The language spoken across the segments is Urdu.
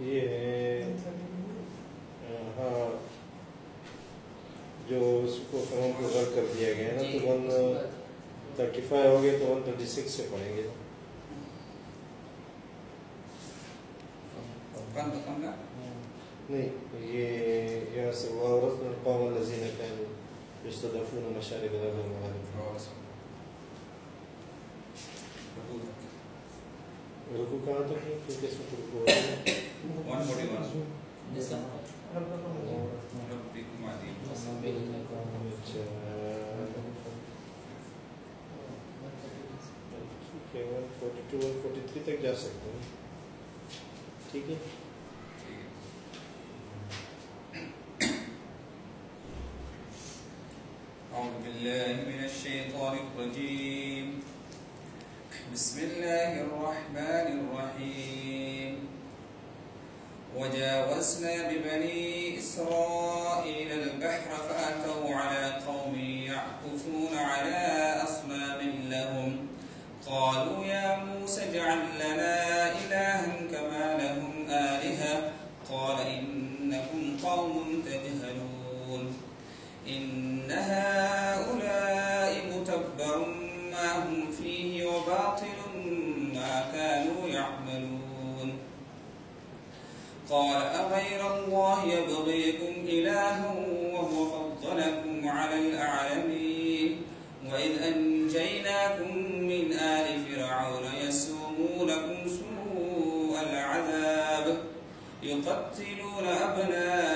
یہ ہے ہاں جو اس کو کو غرق کر دیا گیا ہے نا تو ون تھرٹی فائیو ہو گئے تو ون تھرٹی سکس سے پڑھیں گے۔ نہیں یہ یہاں سے وہ عورت قوم مشارق الارض ومغاربها رکو کہاں تک ہے کیونکہ اس میں اچھا one forty two one forty three تک جا سکتے ہیں ٹھیک ہے أعوذ بالله من الشيطان الرجيم بسم الله الرحمن الرحيم. وجاوزنا ببني إسرائيل قال أغير الله يبغيكم إلها وهو فضلكم على الأعلمين وإذ أنجيناكم من آل فرعون يسومونكم سوء العذاب يقتلون أبناءكم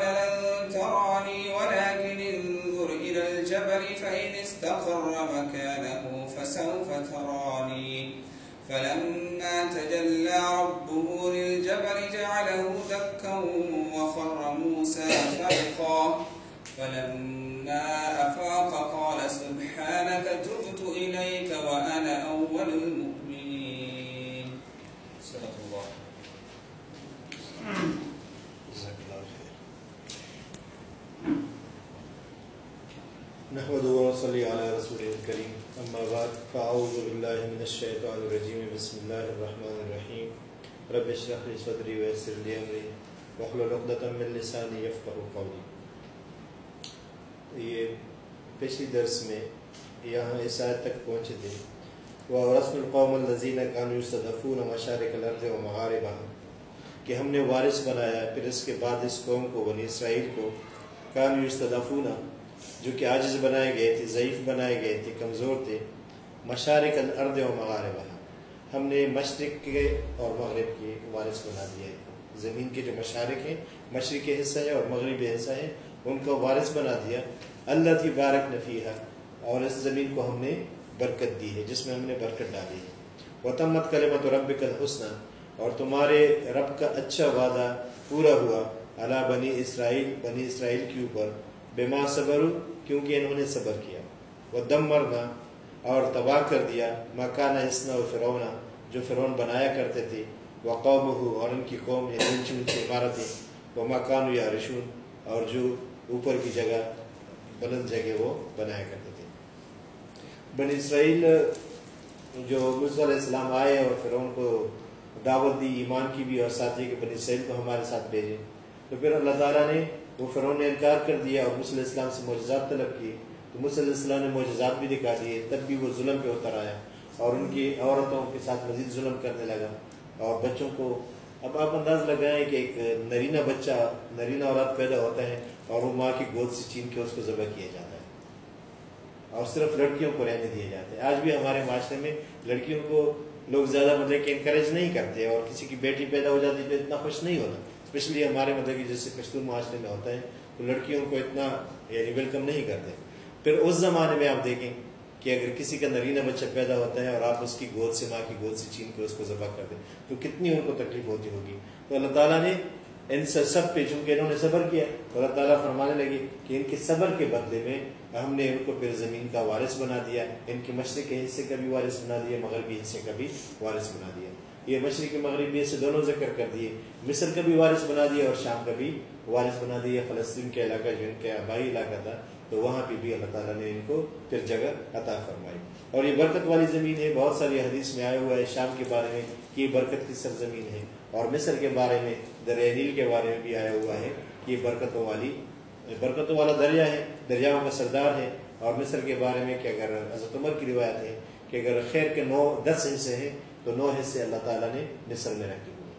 فإن استقر مكانه فسوف تراني فلما تجلى ربه للجبل جعله دكا وخر موسى صعقا فلما أفاق قال سبحانك تبت إليك وأنا أول المؤمنين صدق الله جزاک اللہ خیر نحمد صلی علی رسول کریم اما بعد فاعوذ باللہ من الشیطان الرجیم بسم اللہ الرحمن الرحیم رب اشرح لی صدری ویسر لی امری واحلل عقدۃ من لسانی یفقهوا قولی یہ پچھلی درس میں یہاں اس آیت تک پہنچے تھے. وَوَرَثْنَا الْقَوْمَ الَّذِينَ كَانُوا يُسْتَضْعَفُونَ مَشَارِقَ الْأَرْضِ وَمَغَارِبَهَا. کہ ہم نے وارث بنایا پھر اس کے بعد اس قوم کو، بنی اسرائیل کو کان یستدفون جو کہ عاجز بنائے گئے تھے، ضعیف بنائے گئے تھے، کمزور تھے۔ مشارق الارض و مغاربہ۔ ہم نے مشرق کے اور مغرب کے وارث بنا دیا ہے۔ زمین کے جو مشارق ہیں، مشرق کے حصہ ہے اور مغربی حصہ ہے ان کو وارث بنا دیا۔ اللہ تھی بارک نفیہ اور اس زمین کو ہم نے برکت دی ہے، جس میں ہم نے برکت ڈالی ہے۔ وتمت کلمت رب الحسنہ۔ اور تمہارے رب کا اچھا وعدہ پورا ہوا۔ اللہ بنی اسرائیل بنی اسرائیل کے اوپر۔ بما صبر کیونکہ انہوں نے صبر کیا۔ وہ دم مرنا اور تباہ کر دیا مکانہ اسنا و فرعون جو فرعون بنایا کرتے تھے وہ قوم ہو اور ان کی قوم یا اونچی اونچی عمارتیں وہ مکان یا رشون اور جو اوپر کی جگہ، بلند جگہ وہ بنایا کرتے تھے۔ بنی اسرائیل، جو مرزا علیہ السلام آئے اور فرعون کو دعوت دی، ایمان کی بھی اور ساتھ یہ کہ بنی اسرائیل کو ہمارے ساتھ بھیجے تو پھر اللہ تعالیٰ نے وہ فرعون نے انکار کر دیا اور مصلی السلام سے معجزات طلب کیے۔ تو مصلی السلام نے معجزات بھی دکھا دیے، تب بھی وہ ظلم پہ اتر آیا اور ان کی عورتوں کے ساتھ مزید ظلم کرنے لگا اور بچوں کو اب آپ انداز لگائیں کہ ایک نرینہ بچہ، نرینہ اولاد پیدا ہوتا ہے اور وہ ماں کی گود سے چین کے اس کو ذبح کیا جاتا ہے اور صرف لڑکیوں کو رہنے دیے جاتے ہیں۔ آج بھی ہمارے معاشرے میں لڑکیوں کو لوگ زیادہ مطلب کہ انکریج نہیں کرتے اور کسی کی بیٹی پیدا ہو جاتی تو اتنا خوش نہیں ہوتا۔ اسپیشلی ہمارے مطلب کہ جیسے پشتون معاشرے میں ہوتا ہے، تو لڑکیوں کو اتنا یعنی ویلکم نہیں کرتے۔ پھر اس زمانے میں آپ دیکھیں کہ اگر کسی کا نرینہ بچہ پیدا ہوتا ہے اور آپ اس کی گود سے، ماں کی گود سے چین کے اس کو ذبح کر دیں، تو کتنی ان کو تکلیف ہوتی ہوگی۔ تو اللہ تعالیٰ نے ان سے سب پہ، چونکہ انہوں نے صبر کیا، تو اللہ تعالیٰ فرمانے لگے کہ ان کے صبر کے بدلے میں ہم نے ان کو پھر زمین کا وارث بنا دیا، ان کے مشرق کے حصے کا بھی وارث بنا دیا، مغربی حصے کا بھی وارث بنا دیا۔ یہ مشرقی مغربی حصے دونوں ذکر کر دیے۔ مصر کا بھی وارث بنا دیا اور شام کا بھی وارث بنا دیا۔ فلسطین کے علاقہ جو ان کے آبائی علاقہ تھا، تو وہاں پہ بھی اللہ تعالیٰ نے ان کو پھر جگہ عطا فرمائی۔ اور یہ برکت والی زمین ہے۔ بہت ساری حدیث میں آیا ہوا ہے شام کے بارے میں کہ یہ برکت کی سرزمین ہے۔ اور مصر کے بارے میں دریا نیل کے بارے میں بھی آیا ہوا ہے کہ یہ برکتوں والی، برکتوں والا دریا ہے، دریاؤں کا سردار ہے۔ اور مصر کے بارے میں کہ اگر حضرت عمر کی روایت ہے کہ اگر خیر کے نو، دس حصے ہیں تو نو حصے اللہ تعالیٰ نے مصر میں رکھے ہوئے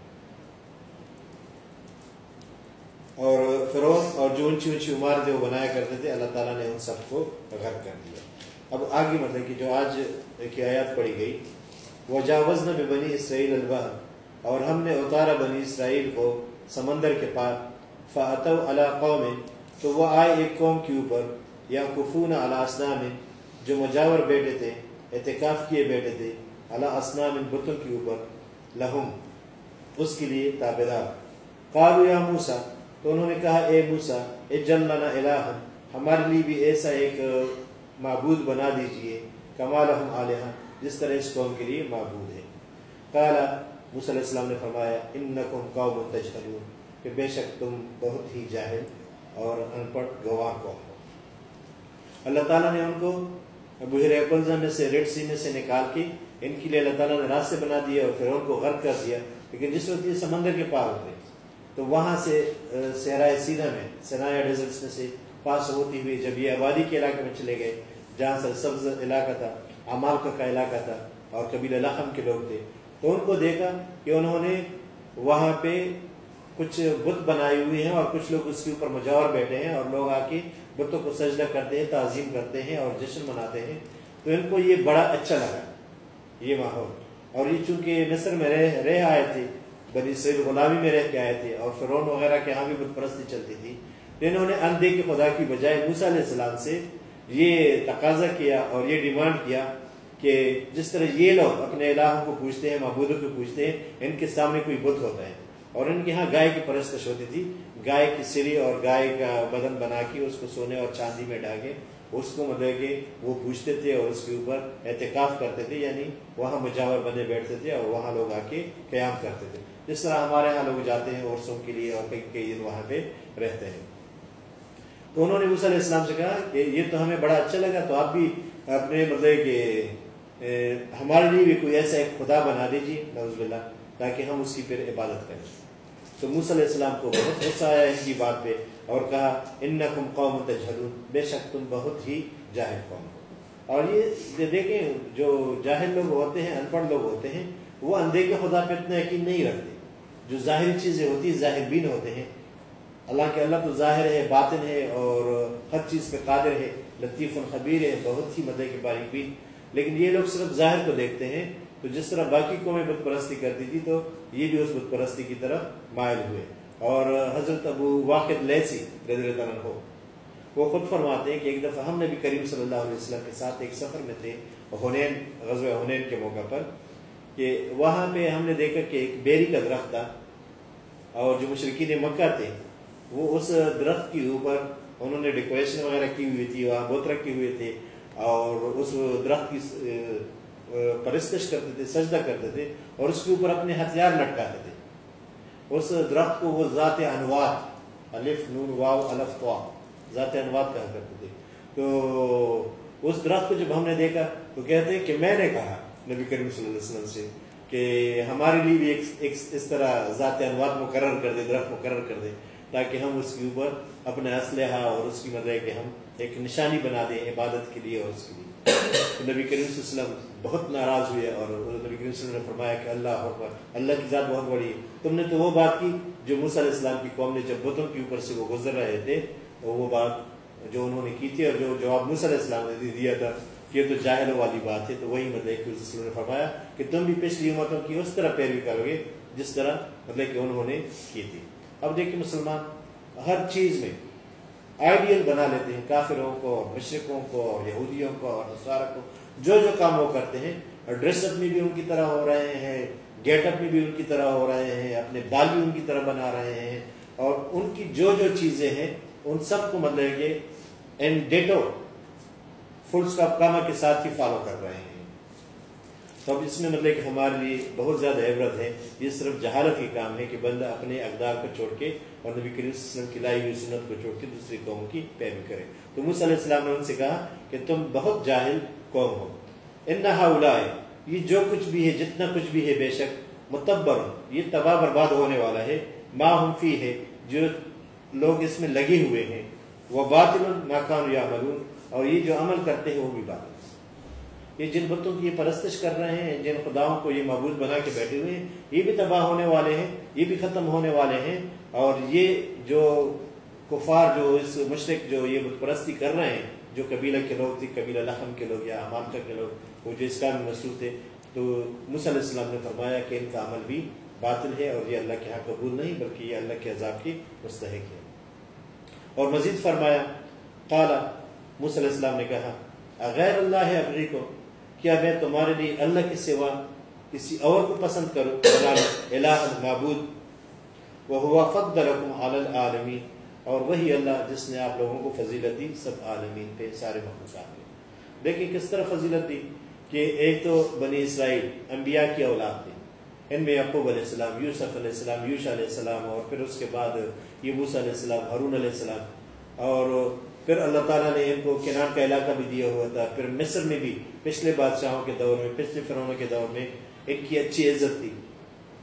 اور فرون اور جو اونچی اونچی عمارتیں وہ بنایا کرتے تھے، اللہ تعالیٰ نے ان سب کو غرق کر دیا۔ اب آگے مطلب کہ جو آج ایک آیات پڑی گئی وہ جاوز نہ بنی اسرائیل البہ اور ہم نے اتارا بنی اسرائیل کو سمندر کے پار۔ فعت اللہ قوم، تو وہ آئے ایک قوم کے اوپر یا کفون علی اسنام جو مجاور بیٹھے تھے، اعتکاف کیے بیٹھے تھے اللہ اسنام بتوں کے اوپر لہم، اس کے لیے تابے دار۔ قالو یا موسا تو انہوں نے کہا، اے موسا اے جل لنا الہ ہمارے لیے بھی ایسا ایک معبود بنا دیجیے کمال ہم علیہ جس طرح اس قوم کے لیے معبود ہے۔ قالا موسیٰ علیہ السلام نے فرمایا، انکم قوم تجہلون، کہ بے شک تم بہت ہی جاہل اور ان پڑھ گواہ کو اللہ تعالیٰ نے ان کو بحیر اقلزہ میں سے، ریڈ سی میں سے نکال کے ان کے لیے اللہ تعالیٰ نے راستے بنا دیے اور پھر ان کو غرق کر دیا۔ لیکن جس وقت یہ سمندر کے پار ہوتے، تو وہاں سے صحرائے سینہ میں، سنایا ڈیزرٹس میں سے پاس ہوتی ہوئی جب یہ آبادی کے علاقے میں چلے گئے، جہاں سے سبز علاقہ تھا، امالکا کا علاقہ تھا اور قبیلہ لخم کے لوگ تھے، تو ان کو دیکھا کہ انہوں نے وہاں پہ کچھ بت بنائی ہوئی ہیں اور کچھ لوگ اس کے اوپر مجاور بیٹھے ہیں اور لوگ آ کے بتوں کو سجدہ کرتے ہیں، تعظیم کرتے ہیں اور جشن مناتے ہیں۔ تو ان کو یہ بڑا اچھا لگا۔ یہ ماحول اور یہ چونکہ مصر میں رہ رہ آئے تھے، بنی سید غلامی میں رہ کے آئے تھے اور فرون وغیرہ کے یہاں بھی بت پرستی چلتی تھی۔ انہوں نے اندھے کے خدا کی بجائے موسیٰ علیہ السلام سے یہ تقاضا کیا اور یہ ڈیمانڈ کیا کہ جس طرح یہ لوگ اپنے الہوں کو پوچھتے ہیں، معبودوں کو پوچھتے ہیں، ان کے سامنے کوئی بت ہوتا ہے۔ اور ان کے یہاں گائے کی پرستش ہوتی تھی۔ گائے کی سری اور گائے کا بدن بنا کے اس کو سونے اور چاندی میں ڈاگے اس کو مطلب کہ وہ پوچھتے تھے اور اس کے اوپر احتکاف کرتے تھے یعنی وہاں مجاور بنے بیٹھتے تھے اور وہاں لوگ آ کے قیام کرتے تھے۔ جس طرح ہمارے یہاں لوگ جاتے ہیں عرصوں کے لیے اور کئی کئی دن وہاں پہ رہتے ہیں۔ تو انہوں نے موسیٰ علیہ السلام سے کہا کہ یہ تو ہمیں بڑا اچھا لگا، تو آپ بھی اپنے مطلب کہ ہمارے لیے بھی کوئی ایسا ایک خدا بنا دیجیے نوز باللہ، تاکہ ہم اس کی پھر عبادت کریں۔ تو موسیٰ علیہ السلام کو بہت غصہ آیا ان کی بات پہ۔ اور کہا، انکم قوم تجہلون. بے شک تم بہت ہی جاہل قوم ہو۔ اور یہ دیکھیں، جو جاہل لوگ ہوتے ہیں ان پڑھ لوگ ہوتے ہیں، وہ اندھے کے خدا پہ اتنا یقین نہیں رکھتے۔ جو ظاہری چیزیں ہوتی ہیں ظاہر بین ہوتے ہیں۔ اللہ کے اللہ تو ظاہر ہے، باطن ہے، اور ہر چیز پہ قادر ہے، لطیف الخبیر ہے، بہت ہی مدعے کے باریک بین۔ لیکن یہ لوگ صرف ظاہر کو دیکھتے ہیں۔ تو جس طرح باقی قومیں بت پرستی کرتی تھی، تو یہ بھی اس بت پرستی کی طرف مائل ہوئے۔ اور حضرت ابو واقع لیسی رضی اللہ عنہ وہ خود فرماتے ہیں کہ ایک دفعہ ہم نبی کریم صلی اللہ علیہ وسلم کے ساتھ ایک سفر میں تھے ہنین غزوہ ہنین کے موقع پر، کہ وہاں پہ ہم نے دیکھا کہ ایک بیری کا درخت تھا اور جو مشرقین مکہ تھے، وہ اس درخت کے اوپر انہوں نے ڈیکوریشن وغیرہ کی ہوئی تھی، وہاں بت رکھے ہوئے تھے اور اس درخت کی پرستش کرتے تھے، سجدہ کرتے تھے اور اس کے اوپر اپنے ہتھیار لٹکاتے تھے۔ اس درخت کو وہ ذات انوات الف نون واو الف توا ذات انوات کہا کرتے تھے۔ تو اس درخت کو جب ہم نے دیکھا تو کہتے ہیں کہ میں نے کہا نبی کریم صلی اللہ علیہ وسلم سے کہ ہمارے لیے بھی ایک, ایک اس طرح ذات انوات مقرر کر دے درخت مقرر کر دے تاکہ ہم اس کے اوپر اپنے اسلحہ اور اس کی مدد کہ ہم ایک نشانی بنا دیں عبادت کے لیے اور اس کے لیے۔ تو نبی کریم صلی اللہ علیہ وسلم بہت ناراض ہوئے اور نبی کریم صلی اللہ علیہ وسلم نے فرمایا کہ اللہ اکبر، اللہ کی ذات بہت بڑی ہے۔ تم نے تو وہ بات کی جو موسیٰ علیہ السلام کی قوم نے جب بتوں کے اوپر سے وہ گزر رہے تھے وہ بات جو انہوں نے کی تھی اور جو جواب موسیٰ علیہ السلام نے دیا تھا کہ یہ تو جاہلوں والی بات ہے، تو وہی مطلب کہ وسلم نے فرمایا کہ تم بھی پچھلی امتوں کی اس طرح پیروی کرو گے، جس طرح مطلب کہ انہوں نے کی تھی۔ اب دیکھیں مسلمان، ہر چیز میں آئیڈیل بنا لیتے ہیں کافروں کو اور مشرقوں کو اور یہودیوں کو اور نصارہ کو۔ جو جو کام وہ کرتے ہیں ڈریس اپ میں بھی ان کی طرح ہو رہے ہیں، گیٹ اپ میں بھی ان کی طرح ہو رہے ہیں، اپنے بال بھی ان کی طرح بنا رہے ہیں۔ اور ان کی جو جو چیزیں ہیں، ان سب کو مطلب کہ ان ڈیٹو فل اسٹاپ کاما کے ساتھ ہی فالو کر رہے ہیں۔ تو اب اس میں مطلب کہ ہمارے لیے بہت زیادہ عبرت ہے۔ یہ صرف جہالت کی کام ہے کہ بندہ اپنے اقدار کو چھوڑ کے اور نبی کریم صلی اللہ علیہ وسلم کی لائی ہوئی سنت کو چھوڑ کے دوسری قوم کی پیروی کرے تو موسیٰ علیہ السلام نے ان سے کہا کہ تم بہت جاہل قوم ہو۔ انہا اولائے یہ جو کچھ بھی ہے، جتنا کچھ بھی ہے، بے شک متبر، یہ تباہ برباد ہونے والا ہے۔ ما ہم فی ہے جو لوگ اس میں لگے ہوئے ہیں۔ وہ باطل ناکام یا ملون اور یہ جو عمل کرتے ہیں، وہ بھی باطل۔ یہ جن بتوں کی یہ پرستش کر رہے ہیں، جن خداؤں کو یہ معبود بنا کے بیٹھے ہوئے ہیں، یہ بھی تباہ ہونے والے ہیں، یہ بھی ختم ہونے والے ہیں اور یہ جو کفار، جو اس مشرق جو یہ بت پرستی کر رہے ہیں، جو قبیلہ کے لوگ تھے، قبیلہ لخم کے لوگ یا امامکہ کے لوگ، وہ جو اسلام میں مصروف تھے، تو مصع علیہ السلام نے فرمایا کہ ان کا عمل بھی باطل ہے اور یہ اللہ کے ہاں قبول نہیں، بلکہ یہ اللہ کے عذاب کی مستحق ہے۔ اور مزید فرمایا قالا مصع علیہ السلام نے کہا غیر اللہ ہے ابری کو کیا میں تمہارے لیے اللہ کے سوا کسی اور کو پسند کروں؟ الہ معبود وہ ہوا فضلکم علی العالمین۔ اور وہی اللہ جس نے آپ لوگوں کو فضیلت دی، سب عالمین پہ، سارے مخلوقات میں دیکھیں کس طرح فضیلت دی کہ ایک تو بنی اسرائیل، انبیاء کی اولاد تھی۔ ان میں یعقوب علیہ السلام، یوسف علیہ السلام یوشا علیہ السلام، اور پھر اس کے بعد یہ موسیٰ علیہ السلام، ہارون علیہ السلام۔ اور پھر اللہ تعالیٰ نے ان کو کنان کا علاقہ بھی دیا ہوا تھا، پھر مصر میں بھی، پچھلے بادشاہوں کے دور میں، پچھلے فرونوں کے دور میں ایک کی اچھی عزت تھی۔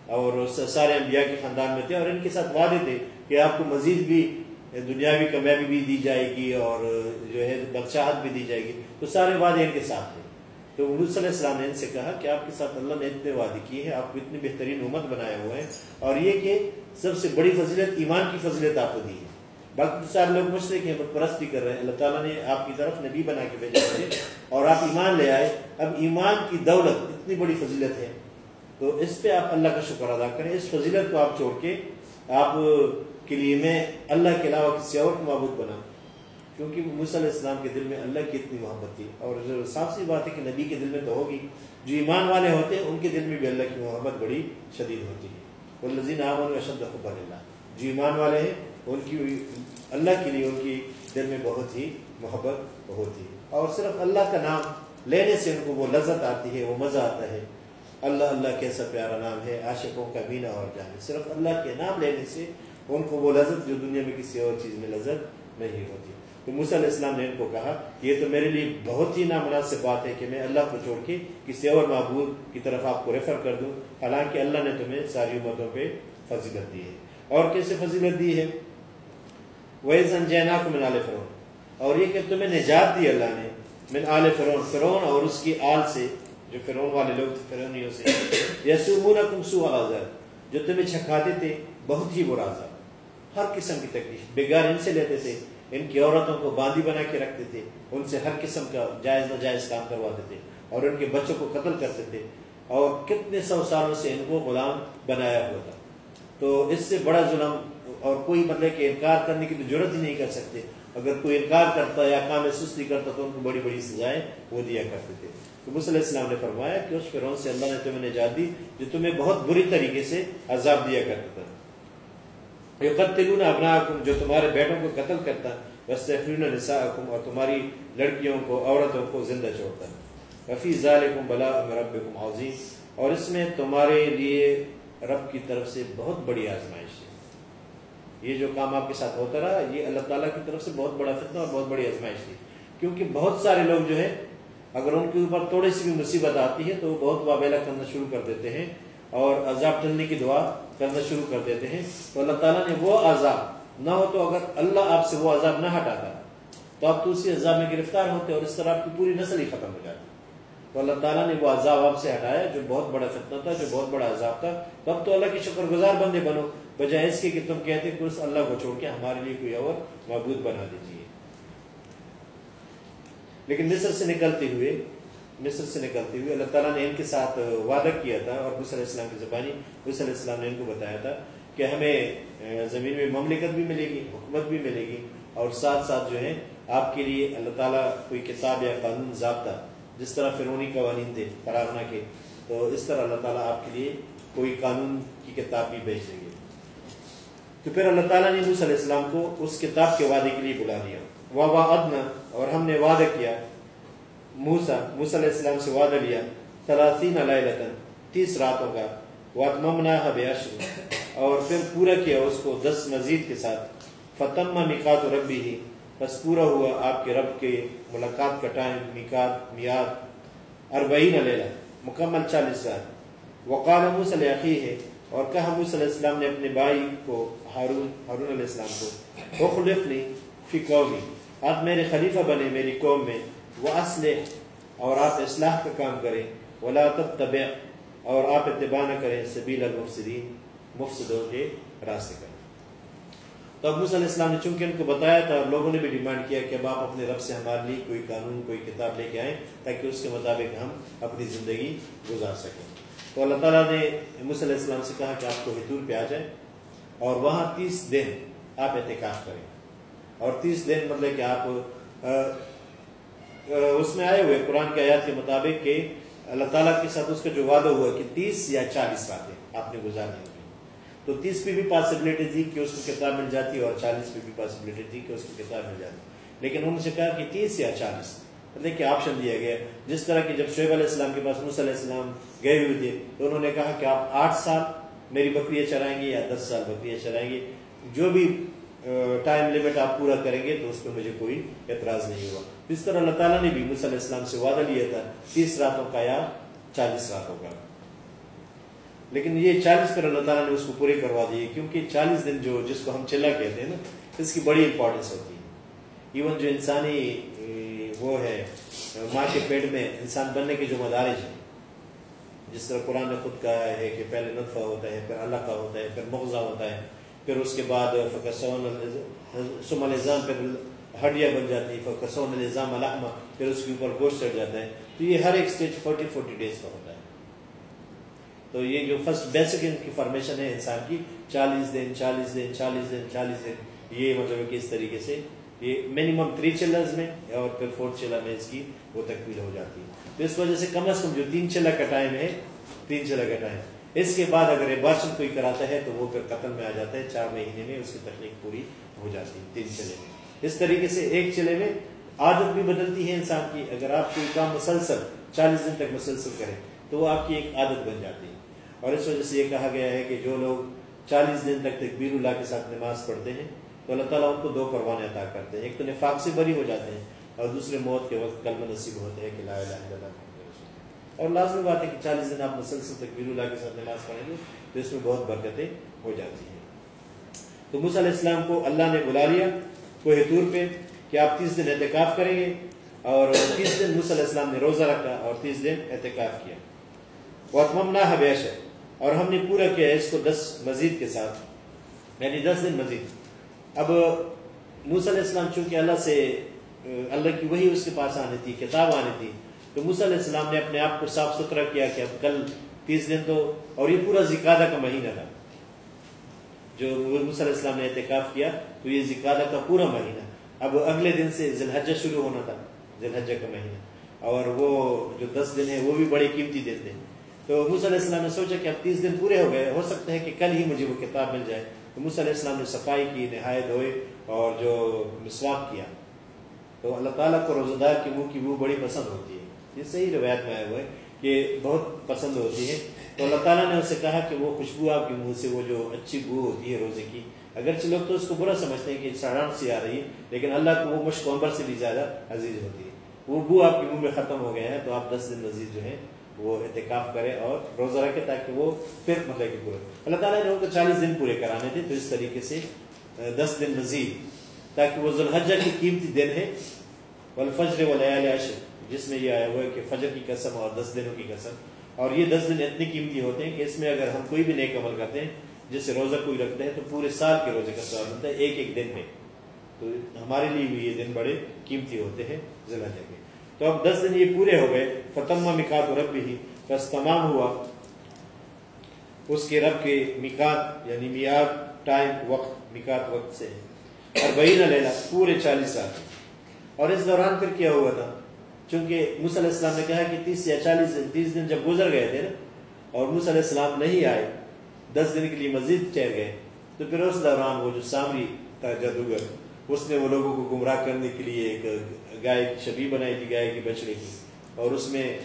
اور سارے انبیاء کے خاندان میں تھے اور ان کے ساتھ وعدے تھے کہ آپ کو مزید بھی دنیاوی کامیابی بھی دی جائے گی اور جو ہے بادشاہت بھی دی جائے گی۔ تو سارے وعدے ان کے ساتھ تھے۔ تو علیہ السلام نے ان سے کہا کہ آپ کے ساتھ اللہ نے اتنے وعدے کیے ہیں، آپ کو اتنی بہترین امت بنائے ہوئے ہیں اور یہ کہ سب سے بڑی فضیلت ایمان کی فضیلت آپ کو دی ہے۔ باقی سارے لوگ مشرق ہیں پرستی کر رہے ہیں۔ اللہ تعالیٰ نے آپ کی طرف نبی بنا کے بھیجا ہے اور آپ ایمان لے آئے۔ اب ایمان کی دولت اتنی بڑی فضیلت ہے۔ تو اس پہ آپ اللہ کا شکر ادا کریں۔ اس فضیلت کو آپ چھوڑ کے آپ کے لیے میں اللہ کے علاوہ کسی اور کو معبود بنا۔ کیونکہ موسیٰ علیہ السلام کے دل میں اللہ کی اتنی محبت تھی۔ اور صاف سی بات ہے کہ نبی کے دل میں تو ہوگی۔ جو ایمان والے ہوتے ہیں، ان کے دل میں بھی اللہ کی محبت بڑی شدید ہوتی ہے۔ وہ لذین عامن اشد خبر اللہ جو ایمان والے ہیں ان کی اللہ کے لیے ان کی دل میں بہت ہی محبت ہوتی ہے۔ اور صرف اللہ کا نام لینے سے ان کو وہ لذت آتی ہے، وہ مزہ آتا ہے۔ اللہ اللہ کیسا پیارا نام ہے، عاشقوں کا مینا اور جانے صرف اللہ کے نام لینے سے ان کو وہ لذت جو دنیا میں کسی اور چیز میں لذت نہیں ہوتی۔ تو موسیٰ علیہ السلام نے ان کو کہا، یہ تو میرے لیے بہت ہی نامناسب بات ہے کہ میں اللہ کو چھوڑ کے کسی اور معبود کی طرف آپ کو ریفر کر دوں۔ حالانکہ اللہ نے تمہیں ساری امتوں پہ فضیلت دی ہے۔ اور کیسے فضیلت دی ہے؟ ویزن جینا کو من آل فرون اور یہ کہ تمہیں نجات دی اللہ نے من آل فرون فرون اور اس کی آل سے، جو فرون والے لوگ تھے فرونیوں سے۔ یسومونکم سوء العذاب، جو تمہیں چھکاتے تھے، بہت ہی برا عذاب۔ ہر قسم کی تکلیف بےگار ان سے لیتے تھے، ان کی عورتوں کو باندھی بنا کے رکھتے تھے، ان سے ہر قسم کا جائز ناجائز کام کرواتے تھے، اور ان کے بچوں کو قتل کرتے تھے۔ اور کتنے سو سالوں سے ان کو غلام بنایا ہوا تھا۔ تو اس سے بڑا ظلم اور کوئی مطلب کہ انکار کرنے کی تو ضرورت ہی نہیں کر سکتے۔ اگر کوئی انکار کرتا یا کام سستی کرتا تو ان کو بڑی بڑی سزائیں وہ دیا کرتے تھے تو مصلی السلام نے فرمایا کہ اس فرعون سے اللہ نے تمہیں نجات دی جو تمہیں بہت بری طریقے سے عذاب دیا کرتا تھا یہ ابناکم جو تمہارے بیٹوں کو قتل کرتا وستحرون نساءکم، اور تمہاری لڑکیوں کو، عورتوں کو زندہ چھوڑتا۔ وفی ذالکم بلا ربکم عظیم اور اس میں تمہارے لیے رب کی طرف سے بہت بڑی آزمائش ہے۔ یہ جو کام آپ کے ساتھ ہوتا رہا، یہ اللہ تعالیٰ کی طرف سے بہت بڑا فتنہ اور بہت بڑی آزمائش تھی۔ کیونکہ بہت سارے لوگ جو ہے اگر ان کے اوپر تھوڑی سی بھی مصیبت آتی ہے، تو وہ بہت وابیلا کرنا شروع کر دیتے ہیں اور عذاب ٹلنے کی دعا کرنا شروع کر دیتے ہیں۔ تو اللہ تعالیٰ نے وہ عذاب، نہ ہو تو اگر اللہ آپ سے وہ عذاب نہ ہٹاتا، تو آپ تو اسی عذاب میں گرفتار ہوتے اور اس طرح آپ کی پوری نسل ہی ختم ہو جاتی۔ تو اللہ تعالیٰ نے وہ عذاب آپ سے ہٹایا جو بہت بڑا فتنہ تھا، جو بہت بڑا عذاب تھا۔ تو اب تو اللہ کی شکر گزار بندے بنو۔ بجائے اس کے کہ تم کہتے کہ اس اللہ کو چھوڑ کے ہمارے لیے کوئی اور معبود بنا دیجیے لیکن مصر سے نکلتے ہوئے، مصر سے نکلتے ہوئے اللہ تعالیٰ نے ان کے ساتھ وعدہ کیا تھا اور علیہ السلام کی زبانی علیہ السلام نے ان کو بتایا تھا کہ ہمیں زمین میں مملکت بھی ملے گی، حکومت بھی ملے گی اور ساتھ ساتھ جو ہے، آپ کے لیے اللہ تعالیٰ کوئی کتاب یا قانون ضابطہ جس طرح فرونی قوانین تھے فراغنا کے۔ تو اس طرح اللہ تعالیٰ آپ کے لیے کوئی قانون کی کتاب بھی بھیج دیں گے۔ تو پھر اللہ تعالیٰ نے موسیٰ علیہ السلام کو اس کتاب کے وعدے کے لیے بلا لیا وابا ادنا اور ہم نے وعدہ کیا۔ موسا موسیٰ علیہ السلام سے وعدہ لیا، ثلاثین علیہ لطن تیس راتوں کا۔ واتممنا بیاشر اور پھر پورا کیا اس کو دس مزید کے ساتھ۔ فتم مکات ربی ہی بس پورا ہوا آپ کے رب کے ملاقات کا ٹائم مکات میاد اربعین علیہ مکمل چالیس سال۔ وقال موسیٰ علیہ ہے اور کہا موسیٰ علیہ السلام نے اپنے بھائی کو، ہارون ہارون علیہ السلام کو، اخلفنی فی قومی، آپ میرے خلیفہ بنے میری قوم میں وہ اسلح اور آپ اصلاح کا کام کریں، ولا تتبع اور آپ اتباع نہ کریں سبیل المفسدین، مفسدوں کے راستے کریں تو ابو صلی السلام نے چونکہ ان کو بتایا تھا اور لوگوں نے بھی ڈیمانڈ کیا کہ اب آپ اپنے رب سے ہمارے لیے کوئی قانون، کوئی کتاب لے کے آئیں تاکہ اس کے مطابق ہم اپنی زندگی گزار سکیں۔ تو اللہ تعالیٰ نے ابو صلی السلام سے کہا کہ آپ کو حتور پہ آ جائیں اور وہاں تیس دن آپ احتکاف کریں۔ اور تیس دن مطلب کہ آپ اس میں آئے ہوئے قرآن کے آیات کے مطابق کہ اللہ تعالیٰ کے ساتھ اس کا جو وعدہ ہوا کہ تیس یا چالیس باتیں آپ نے گزارنی تو تیس پہ بھی پاسبلٹی تھی کہ اس کو کتاب مل جاتی اور چالیس پہ بھی پاسبلٹی تھی کہ اس کو کتاب مل جاتی۔ لیکن انہوں نے کہا کہ تیس یا چالیس۔ مطلب کہ آپشن دیا گیا۔ جس طرح کہ جب شعیب علیہ السلام کے پاس علیہ السلام گئے ہوئے تھے، تو انہوں نے کہا کہ آپ آٹھ سال میری بکریاں چرائیں گے یا دس سال بکریاں چرائیں گے۔ جو بھی ٹائم لمٹ آپ پورا کریں گے تو اس پہ مجھے کوئی اعتراض نہیں ہوا۔ اس طرح اللہ تعالیٰ نے بھی مصع علیہ السلام سے وعدہ لیا تھا، تیس راتوں کا یا چالیس راتوں کا۔ لیکن یہ چالیس پر اللہ تعالیٰ نے اس کو پورے کروا دیے، کیونکہ چالیس دن جو جس کو ہم چلا کہتے ہیں نا، اس کی بڑی امپورٹینس ہوتی ہے۔ ایون جو انسانی وہ ہے، ماں کے پیٹ میں انسان بننے کے جو مدارج ہیں، جس طرح قرآن نے خود کہا ہے کہ پہلے نطفہ ہوتا ہے، پھر اللہ کا ہوتا ہے، پھر مغزہ ہوتا ہے، پھر اس کے بعد سم الزام پھر ہڈیاں بن جاتی ہے فکسون الزام علامہ پھر اس کے اوپر گوشت چڑھ جاتا ہے۔ تو یہ ہر ایک اسٹیج فورٹی فورٹی ڈیز کا ہوتا ہے۔ تو یہ جو فرسٹ بیسک ان کی فارمیشن ہے انسان کی، چالیس دن چالیس دن چالیس دن چالیس دن، یہ مطلب کہ اس طریقے سے یہ منیمم تھری چلرز میں اور پھر فورتھ چلا میں اس کی وہ تکمیل ہو جاتی ہے۔ تو اس وجہ سے کم از کم جو تین چلا کا ٹائم ہے، تین چلا کا ٹائم اس کے بعد اگر ایبارشن کوئی کراتا ہے تو وہ پھر قتل میں آ جاتا ہے، چار مہینے میں اس کی تکنیک پوری ہو جاتی ہے تین چلے میں۔ اس طریقے سے ایک چلے میں عادت بھی بدلتی ہے انسان کی۔ اگر آپ کوئی کام مسلسل چالیس دن تک مسلسل کریں تو وہ آپ کی ایک عادت بن جاتی ہے۔ اور اس وجہ سے یہ کہا گیا ہے کہ جو لوگ چالیس دن تک تکبیر اللہ کے ساتھ نماز پڑھتے ہیں، تو اللہ تعالیٰ ان کو دو پروانے عطا کرتے ہیں۔ ایک تو نفاق سے بری ہو جاتے ہیں اور دوسرے موت کے وقت کلم نصیب ہوتے ہیں کہ لا الہ الا اللہ اور لازمی بات ہے کہ چالیس دن آپ مسلسل تکبیر اللہ کے ساتھ نماز پڑھیں گے تو اس میں بہت برکتیں ہو جاتی ہیں۔ تو موسیٰ علیہ السلام کو اللہ نے بلا لیا کوہ طور پہ کہ آپ تیس دن احتکاف کریں گے اور تیس دن موسیٰ علیہ السلام نے روزہ رکھا اور تیس دن احتکاف کیا۔ وَاتْمَمْنَا حَبِيَشَ اور ہم نے پورا کیا ہے اس کو دس مزید کے ساتھ۔ یعنی دس دن مزید۔ اب موسیٰ علیہ السلام چونکہ اللہ سے، اللہ کی وہی اس کے پاس آنی تھی، کتاب آنی تھی، تو موسیٰ علیہ السلام نے اپنے آپ کو صاف ستھرا کیا کہ اب کل تیس دن تو، اور یہ پورا زکادہ کا مہینہ تھا۔ جو موسیٰ علیہ السلام نے احتکاف کیا، تو یہ زکادہ کا پورا مہینہ۔ اب اگلے دن سے ذلحجہ شروع ہونا تھا ذلحجہ کا مہینہ۔ اور وہ جو دس دن ہے وہ بھی بڑے قیمتی دن تھے۔ تو موسیٰ علیہ السلام نے سوچا کہ اب تیس دن پورے ہو گئے، ہو سکتا ہے کہ کل ہی مجھے وہ کتاب مل جائے۔ تو موسیٰ علیہ السلام نے صفائی کی، نہایت ہوئے اور جو مسواق کیا۔ تو اللہ تعالیٰ کو روزہ دار کی منہ کی بو بڑی پسند ہوتی ہے۔ یہ صحیح روایت میں آئے ہوئے کہ بہت پسند ہوتی ہے۔ تو اللہ تعالیٰ نے اسے کہا کہ وہ خوشبو آپ کے منہ سے، وہ جو اچھی بو ہوتی ہے روزے کی، اگرچہ لوگ تو اس کو برا سمجھتے ہیں کہ سڑان سی آ رہی ہے، لیکن اللہ کو وہ مشک عمر سے بھی زیادہ عزیز ہوتی ہے۔ وہ بو آپ کے منہ میں ختم ہو گئے ہیں تو آپ دس دن مزید جو ہے وہ احتکاف کرے اور روزہ رکھے تاکہ وہ پھر مطلب کہ پورے اللہ تعالیٰ نے ان کو چالیس دن پورے کرانے تھے، تو اس طریقے سے دس دن مزید، تاکہ وہ ذوالحجہ کی قیمتی دن ہے۔ والفجر ولیال عشر، جس میں یہ آیا ہوا ہے کہ فجر کی قسم اور دس دنوں کی قسم۔ اور یہ دس دن اتنی قیمتی ہوتے ہیں کہ اس میں اگر ہم کوئی بھی نیک عمل کرتے ہیں، جیسے روزہ کوئی رکھتے ہیں، تو پورے سال کے روزے کا سوال ہوتا ہے، ایک ایک دن میں۔ تو ہمارے لیے بھی یہ دن بڑے قیمتی ہوتے ہیں ذوالحجہ کے۔ تو اب دس دن یہ پورے ہو گئے فتمہ مکات رب بھی بس تمام ہوا۔ اس کے رب کے مکات یعنی میاد ٹائم، وقت مکات وقت سے اور بہینہ لینا پورے چالیس سال۔ اور اس دوران پھر کیا ہوا تھا؟ چونکہ موسیٰ علیہ السلام نے کہا کہ تیس یا چالیس دن، تیس دن جب گزر گئے تھے نا، اور موسیٰ علیہ السلام نہیں آئے، دس دن کے لیے مزید ٹھہر گئے، تو پھر اس دوران وہ جو سامری تھا جادوگر اس نے وہ لوگوں کو گمراہ کرنے کے لیے ایک گائے کی شبی بنائی تھی، گائے کی بچڑے کی اور اس میں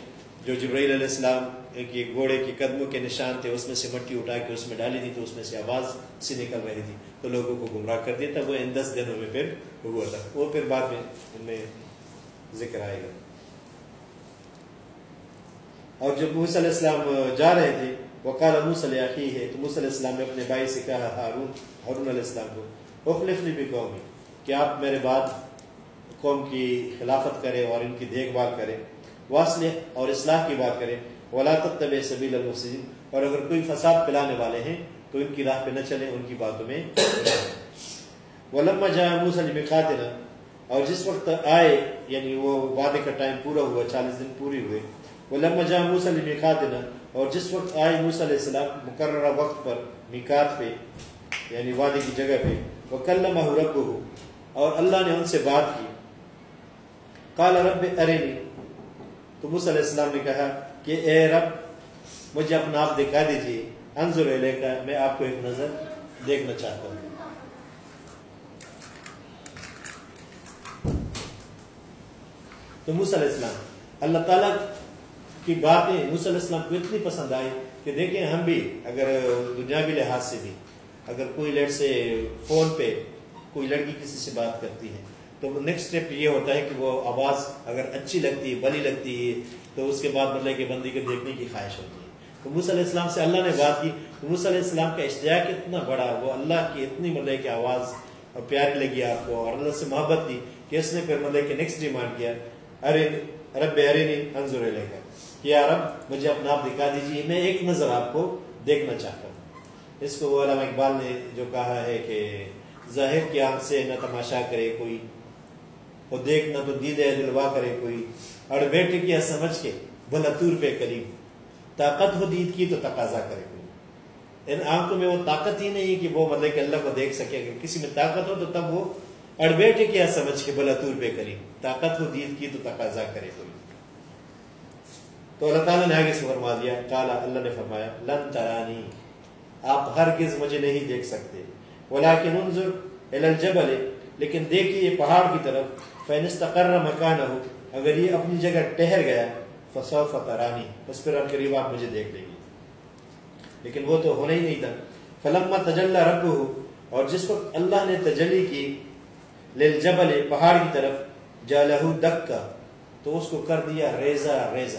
جو جبرائیل علیہ السلام کے گھوڑے کے قدموں کے نشان تھے، اس میں سے مٹی اٹھا کے اس میں ڈالی تھی تو اس میں سے آواز سے نکل رہی تھی۔ تو لوگوں کو گمراہ کر دیا تھا، وہ ان دس دنوں میں پھر ہوا تھا۔ وہ پھر بعد میں ان میں ذکر آئے گا۔ اور جب موسیٰ علیہ السلام جا رہے تھے، وقال موسیٰ علیہ عقی ہے تو موسیٰ علیہ السلام نے اپنے بھائی سے کہا، ہارون ہارون علیہ السلام کو اخلف لی بھی قومی کہ آپ میرے بعد قوم کی خلافت کریں اور ان کی دیکھ بھال کریں واصل اور اصلاح کی بات کریں ولا تب سبیل المفسدین۔ اور اگر کوئی فساد پلانے والے ہیں، تو ان کی راہ پہ نہ چلیں، ان کی باتوں میں ولما جاء موسیٰ لمقاتنا اور جس وقت آئے یعنی وہ وعدے کا ٹائم پورا ہوا، چالیس دن پوری ہوئے، ولما جاء موسیٰ لمقاتنا اور جس وقت آئے موسیٰ علیہ السلام، مقررہ وقت پر، میقات پہ یعنی وعدے کی جگہ پہ، وکلمہ ربہ اور اللہ نے ان سے بات کی۔ قال رب ارنی تو موسیٰ علیہ السلام نے کہا کہ اے رب، مجھے اپنا آپ دکھا دیجیے، انظر علیہ میں آپ کو ایک نظر دیکھنا چاہتا ہوں۔ تو موسیٰ علیہ السلام، اللہ تعالیٰ کی باتیں موسیٰ علیہ السلام کو اتنی پسند آئی کہ دیکھیں ہم بھی، اگر دنیاوی لحاظ سے بھی، اگر کوئی لڑ سے فون پہ کوئی لڑکی کسی سے بات کرتی ہے تو نیکسٹ اسٹیپ یہ ہوتا ہے کہ وہ آواز اگر اچھی لگتی ہے بلی لگتی ہے، تو اس کے بعد مطلب کہ بندی کو دیکھنے کی خواہش ہوتی ہے۔ تو موسیٰ علیہ السلام سے اللہ نے بات کی۔ تو موسیٰ علیہ السلام کا اشتیاق اتنا بڑا، وہ اللہ کی اتنی مطلب کہ آواز اور پیاری لگی آپ کو اور اللہ سے محبت دی کہ اس نے پھر مطلب کہ نیکسٹ ڈیمانڈ کیا۔ ارے، رب ارے نہیں انضور لے کر کہ رب، مجھے اپنا آپ دکھا دیجیے میں ایک نظر آپ کو دیکھنا چاہتا ہوں۔ اس کو وہ علامہ اقبال نے جو کہا ہے کہ ظاہر کی آنکھ سے نہ تماشا کرے کوئی۔ وہ دیکھ نہ تو دید دلوا کرے کوئی۔ اور بیٹے کیا سمجھ کے بھلا تور پہ کریم طاقت ہو دید کی تو تقاضا کرے کوئی۔ ان آنکھوں میں وہ طاقت ہی نہیں کہ وہ مطلب کہ اللہ کو دیکھ سکے۔ اگر کسی میں طاقت ہو تو تب وہ اڑبیٹے کیا سمجھ کے بلا تور پہ کریم طاقت ہو دید کی تو تقاضا کرے کوئی۔ تو اللہ تعالیٰ نے آگے سے فرما دیا۔ کالا اللہ نے فرمایا، لن ترانی۔ آپ ہرگز مجھے نہیں دیکھ سکتے۔ ولیکن انظر الی الجبل۔ لیکن دیکھیے پہاڑ کی طرف فینستقر مکانہ اگر یہ اپنی جگہ ٹہر گیا، فسوف ترانی بس پھر ان قریب آپ مجھے دیکھ لیں گے۔ لیکن وہ تو ہونا ہی نہیں تھا۔ فلما تجلى ربه، اور جس وقت اللہ نے تجلی کی، للجبل، پہاڑ کی طرف جالہ دکا تو اس کو کر دیا ریزہ ریزہ۔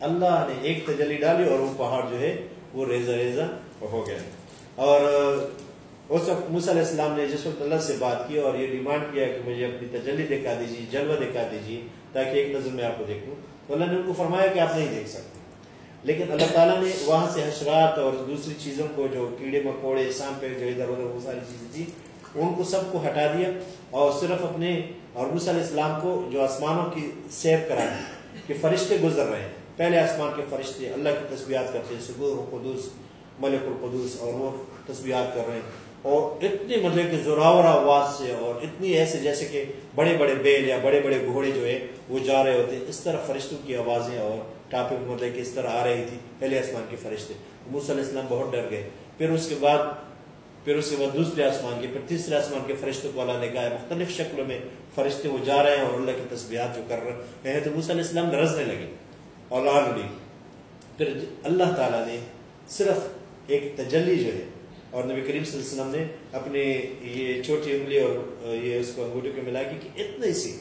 اللہ نے ایک تجلی ڈالی اور وہ پہاڑ جو ہے، وہ ریزہ ریزہ ہو گیا۔ اور اس وقت موسیٰ علیہ السلام نے جس وقت اللہ سے بات کی اور یہ ڈیمانڈ کیا کہ مجھے اپنی تجلی دکھا دیجیے، جلوہ دکھا دیجیے تاکہ ایک نظر میں آپ کو دیکھوں۔ تو اللہ نے ان کو فرمایا کہ آپ نہیں دیکھ سکتے۔ لیکن اللہ تعالیٰ نے وہاں سے حشرات اور دوسری چیزوں کو جو کیڑے، مکوڑے سانپے جو ادھر ادھر وہ ساری چیزیں تھی ان کو سب کو ہٹا دیا اور صرف اپنے اور موسیٰ علیہ السلام کو جو آسمانوں کی سیر کرا دی کہ فرشتے گزر رہے ہیں۔ پہلے آسمان کے فرشتے اللہ کی تسبیحات کرتے ہیں سبور قدوس ملک القدوس اور وہ تسبیحات کر رہے ہیں۔ اور اتنی مطلب کہ زوراور آواز سے اور اتنی ایسے جیسے کہ بڑے بڑے بیل یا بڑے بڑے گھوڑے جو ہے وہ جا رہے ہوتے ہیں۔ اس طرح فرشتوں کی آوازیں اور ٹاپک مطلب کہ اس طرح آ رہی تھی، پہلے آسمان کے فرشتے۔ موسیٰ علیہ السلام بہت ڈر گئے۔ پھر اس کے بعد، پھر اس کے بعد دوسرے آسمان کے، پھر تیسرے آسمان کے فرشتوں کو اللہ نے کہا ہے، مختلف شکلوں میں فرشتے وہ جا رہے ہیں اور اللہ کی تسبیحات جو کر رہے ہیں تو موسیٰ علیہ السلام رزنے لگے اور پھر اللہ تعالیٰ نے صرف ایک تجلی جو ہے اور نبی کریم صلی اللہ علیہ وسلم نے اپنے یہ چھوٹی انگلی اور یہ اس کو انگوٹھے کو ملا کہ اتنی سی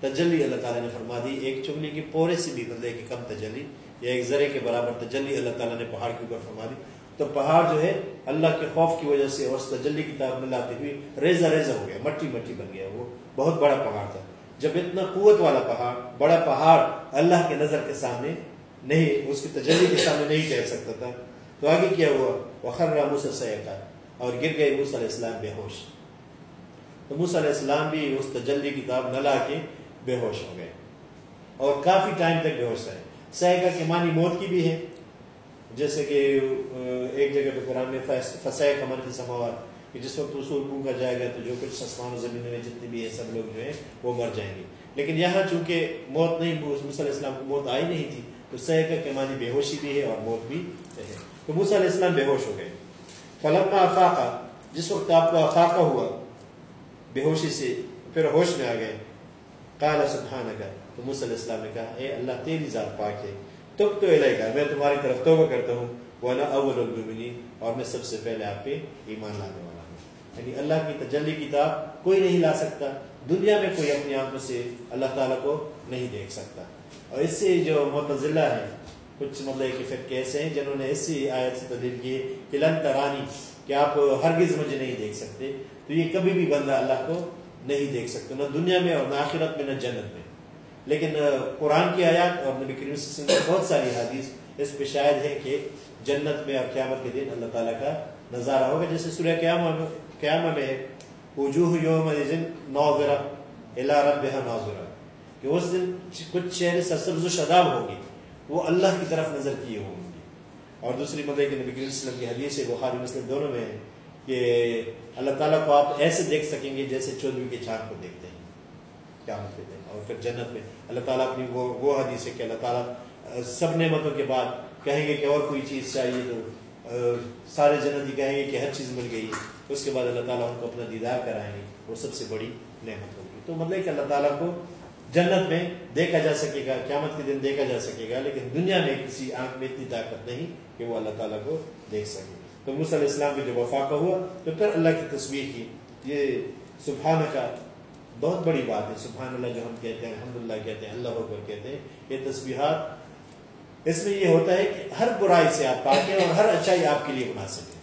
تجلی اللہ تعالیٰ نے فرما دی، ایک چنگلی کی پورے سے بھی مطلب کہ کم تجلی یا ایک ذرے کے برابر تجلی اللہ تعالیٰ نے پہاڑ کے اوپر فرما دی۔ تو پہاڑ جو ہے، اللہ کے خوف کی وجہ سے اور اس تجلی کتاب نہ لاتے ہوئے ریزہ ریزہ ہو گیا، مٹی مٹی بن گیا وہ، بہت بڑا پہاڑ تھا۔ جب اتنا قوت والا پہاڑ، بڑا پہاڑ اللہ کے نظر کے سامنے نہیں، اس کی تجلی کے سامنے نہیں ٹھہر سکتا تھا تو آگے کیا ہوا؟ وخر رامو سے سیکا اور گر گئے موسیٰ علیہ السلام بے ہوش۔ تو موسیٰ علیہ السلام بھی اس تجلی کتاب نہ لا کے بے ہوش ہو گئے۔ اور کافی ٹائم تک بے ہوش رہے۔ سیکا کے معنی موت کی بھی ہے۔ جیسے کہ ایک جگہ پہ قرآن میں فسائے قمر کی سماوات کہ جس وقت اصول پھونکا جائے گا تو جو کچھ آسمان و زمین میں جتنے بھی ہیں، سب لوگ جو ہیں، وہ مر جائیں گے۔ لیکن یہاں چونکہ موت نہیں، موسیٰ علیہ السلام کو موت آئی نہیں تھی، تو سیکا کے معنی بے ہوشی بھی ہے اور موت بھی ہے۔ تو موسیٰ علیہ السلام بے ہوش ہو گئے۔ فلما افاقہ جس وقت آپ کو افاقہ ہوا، بے ہوشی سے پھر ہوش میں آ گئے۔ قال سبحانک تو موسیٰ علیہ السلام نے کہا، اے اللہ، تیری ذات پاک ہے۔ تب تو الہ گا میں تمہاری طرف توبہ کرتا ہوں۔ وانا اول المؤمنین اور میں سب سے پہلے آپ پہ ایمان لانے والا ہوں۔ یعنی اللہ کی تجلی کتاب کوئی نہیں لا سکتا۔ دنیا میں کوئی اپنی آنکھوں سے اللہ تعالیٰ کو نہیں دیکھ سکتا۔ اور اس سے جو متضلہ ہے کچھ مطلب کہ فرقے ایسے ہیں جنہوں نے ایسی آیت سے تدلیل کی کہ لن ترانی، کہ آپ ہرگز مجھے نہیں دیکھ سکتے۔ تو یہ کبھی بھی بندہ اللہ کو نہیں دیکھ سکتے نہ دنیا میں اور نہ آخرت میں، نہ جنت میں۔ لیکن قرآن کی آیات اور نبی کریم صلی اللہ علیہ وسلم کی بہت ساری حدیث اس پہ شاید ہے کہ جنت میں اور قیامت کے دن اللہ تعالیٰ کا نظارہ ہوگا۔ جیسے سورہ قیامہ میں قیامہ میں وجوہ یوم نوذرہ الا ربها ناظرہ۔ کہ اس دن کچھ چہرے سرسبز و شداب ہوگی وہ اللہ کی طرف نظر کیے ہوں گے۔ اور دوسری مطلب کہ نبی کریم صلی اللہ علیہ وسلم کی حدیث ہے، بخاری مسلم دونوں میں ہے کہ اللہ تعالیٰ کو آپ ایسے دیکھ سکیں گے جیسے چودھویں کے چاند کو دیکھتے ہیں۔ کیا مطلب ہے؟ اور پھر جنت میں اللہ تعالیٰ اپنی وہ وہ حدیث ہے کہ اللہ تعالیٰ سب نعمتوں کے بعد کہیں گے کہ اور کوئی چیز چاہیے تو سارے جنتی کہیں گے کہ ہر چیز مل گئی۔ اس کے بعد اللہ تعالیٰ ان کو اپنا دیدار کرائیں گے، وہ سب سے بڑی نعمت ہوگی۔ تو مطلب کہ اللہ تعالیٰ کو جنت میں دیکھا جا سکے گا، قیامت کے دن دیکھا جا سکے گا، لیکن دنیا میں کسی آنکھ میں اتنی طاقت نہیں کہ وہ اللہ تعالیٰ کو دیکھ سکے۔ تو موسیٰ علیہ السلام کی جب وفاقہ ہوا، تو پھر اللہ کی تصویر کی۔ یہ سبحانہ کا بہت بڑی بات ہے۔ سبحان اللہ جو ہم کہتے ہیں الحمد للہ کہتے ہیں، اللہ اکبر کہتے ہیں۔ یہ تصویرات اس میں یہ ہوتا ہے کہ ہر برائی سے آپ پاک ہیں اور ہر اچھائی آپ کے لیے مناسب ہے۔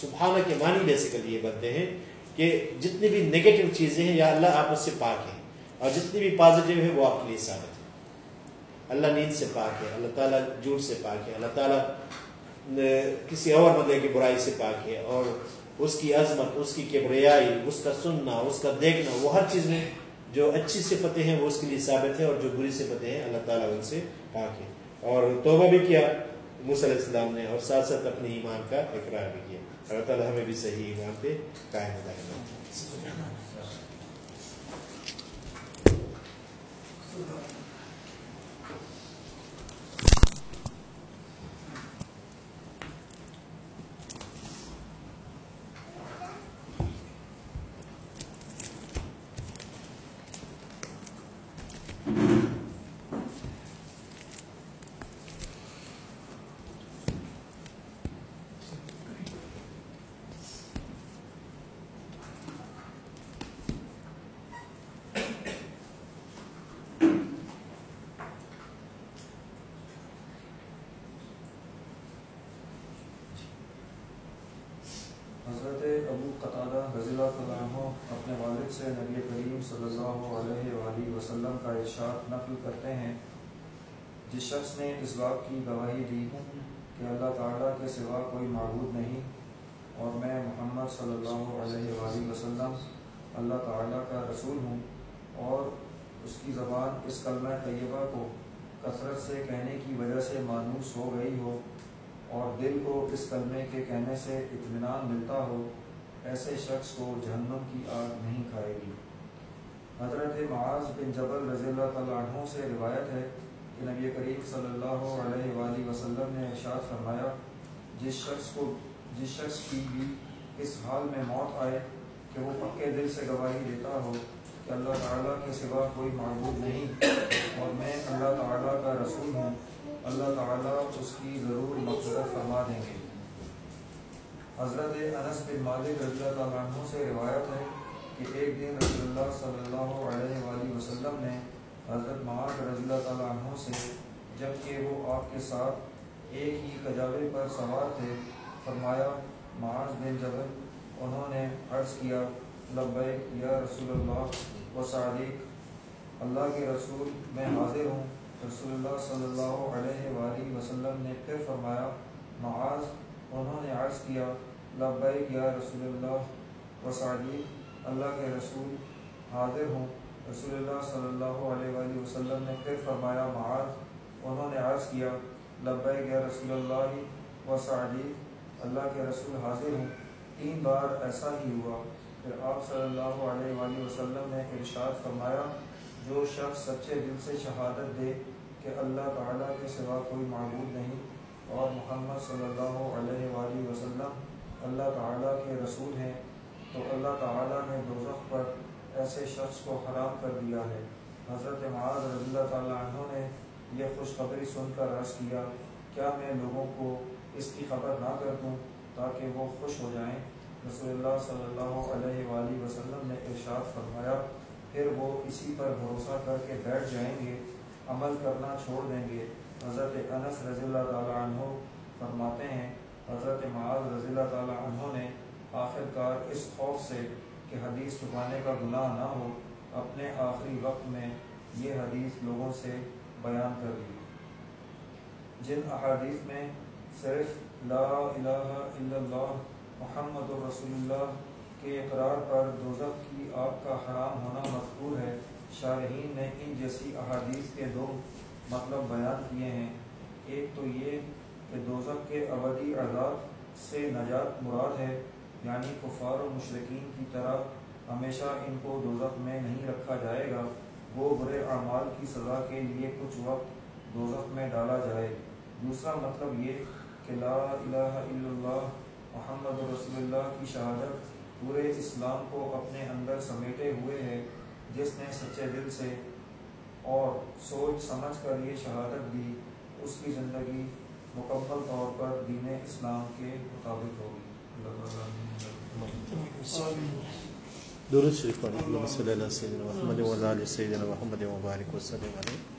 سبحانہ کے معنی بیسیکلی یہ بنتے ہیں کہ جتنی بھی نگیٹو چیزیں ہیں، یا اللہ آپ اس سے پاک ہیں۔ اور جتنی بھی پازیٹیو ہے وہ آپ کے لیے ثابت ہے۔ اللہ نیند سے پاک ہے، اللہ تعالیٰ جھوٹ سے پاک ہے، اللہ تعالیٰ کسی اور مطلب کی برائی سے پاک ہے اور اس کی عظمت، اس کی کبریائی، اس کا سننا، اس کا دیکھنا، وہ ہر چیز میں جو اچھی صفتیں ہیں وہ اس کے لیے ثابت ہے اور جو بری صفتیں ہیں اللہ تعالیٰ ان سے پاک ہے۔ اور توبہ بھی کیا موسیٰ علیہ السلام نے اور ساتھ ساتھ اپنے ایمان کا اقرار بھی کیا۔ اللہ تعالیٰ ہمیں بھی صحیح ایمان پہ قائم رکھنا حضرت ابو قطادہ رضی اللہ عنہ اپنے والد سے نبی کریم صلی اللہ علیہ وآلہ وسلم کا ارشاد نقل کرتے ہیں۔ جس شخص نے اس بات کی گواہی دی کہ اللہ تعالیٰ کے سوا کوئی معبود نہیں اور میں محمد صلی اللہ علیہ وآلہ وسلم اللہ تعالیٰ کا رسول ہوں اور اس کی زبان اس کلمہ طیبہ کو کثرت سے کہنے کی وجہ سے مانوس ہو گئی ہو اور دل کو اس کلمے کے کہنے سے اطمینان ملتا ہو ایسے شخص کو جہنم کی آگ نہیں کھائے گی۔ حضرت معاذ بن جبل رضی اللہ تعالیٰ عنہ سے روایت ہے کہ نبی کریم صلی اللہ علیہ وآلہ وسلم نے ارشاد فرمایا، جس شخص کو، جس شخص کی بھی اس حال میں موت آئے کہ وہ پکے دل سے گواہی دیتا ہو کہ اللہ تعالیٰ کے سوا کوئی معبود نہیں اور میں اللہ تعالیٰ کا رسول ہوں، اللہ تعالیٰ اس کی ضرور مغفرت فرما دیں گے۔ حضرت انس بن مالک رضی اللہ تعالیٰ عنہ سے روایت ہے کہ ایک دن رسول اللہ صلی اللہ علیہ وآلہ وسلم نے حضرت معاذ رضی اللہ تعالیٰ عنہ سے جبکہ وہ آپ کے ساتھ ایک ہی کجاوے پر سوار تھے، فرمایا، معاذ بن جبل، انہوں نے عرض کیا، لبیک یا رسول اللہ و صادق اللہ کے رسول میں حاضر ہوں۔ رسول اللہ صلی اللہ علیہ وآلہ وسلم نے پھر فرمایا، معاذ، انہوں نے عرض کیا لبیک یا رسول اللہ و اللہ کے رسول حاضر ہوں۔ رسول اللہ صلی اللہ علیہ وآلہ وسلم نے پھر فرمایا، معاذ۔ انہوں نے عرض کیا، لبیک یا رسول اللہ و اللہ کے رسول حاضر ہوں۔ تین بار ایسا ہی ہوا۔ پھر آپ صلی اللہ علیہ وآلہ وسلم نے ارشاد فرمایا، جو شخص سچے دل سے شہادت دے کہ اللہ تعالیٰ کے سوا کوئی معبود نہیں، اور محمد صلی اللہ علیہ وآلہ وسلم اللہ تعالیٰ کے رسول ہیں، تو اللہ تعالیٰ نے دوزخ پر ایسے شخص کو حرام کر دیا ہے۔ حضرت معاذ رضی اللہ تعالیٰ عنہ نے یہ خوشخبری سن کر عرض کیا کیا میں لوگوں کو اس کی خبر نہ کر دوں تاکہ وہ خوش ہو جائیں؟ رسول اللہ صلی اللہ علیہ وآلہ وسلم نے ارشاد فرمایا، پھر وہ اسی پر بھروسہ کر کے بیٹھ جائیں گے، عمل کرنا چھوڑ دیں گے۔ حضرت انس رضی اللہ تعالیٰ عنہ فرماتے ہیں حضرت معاذ رضی اللہ تعالیٰ عنہ نے آخر کار اس خوف سے کہ حدیث چھپانے کا گناہ نہ ہو، اپنے آخری وقت میں یہ حدیث لوگوں سے بیان کر دی۔ جن احادیث میں صرف لا الہ الا اللہ محمد رسول اللہ کے اقرار پر دوزخ کی آگ کا حرام ہونا مذکور ہے، شارحین نے ان جیسی احادیث کے دو مطلب بیان کیے ہیں۔ ایک تو یہ کہ دوزخ کے ابدی عذاب سے نجات مراد ہے یعنی کفار و مشرقین کی طرح ہمیشہ ان کو دوزخ میں نہیں رکھا جائے گا، وہ برے اعمال کی سزا کے لیے کچھ وقت دوزخ میں ڈالا جائے۔ دوسرا مطلب یہ کہ لا الہ الا اللہ، محمد رسول اللہ کی شہادت پورے اسلام کو اپنے اندر سمیٹے ہوئے ہے، جس نے سچے دل سے اور سوچ سمجھ کر یہ شہادت دی، اس کی زندگی مکمل طور پر دین اسلام کے مطابق ہوگی۔ اللہ درود شریف پڑھیں صلی اللہ علیہ وسلم، محمد و علی سیدنا محمد و بارک وسلم علیہ۔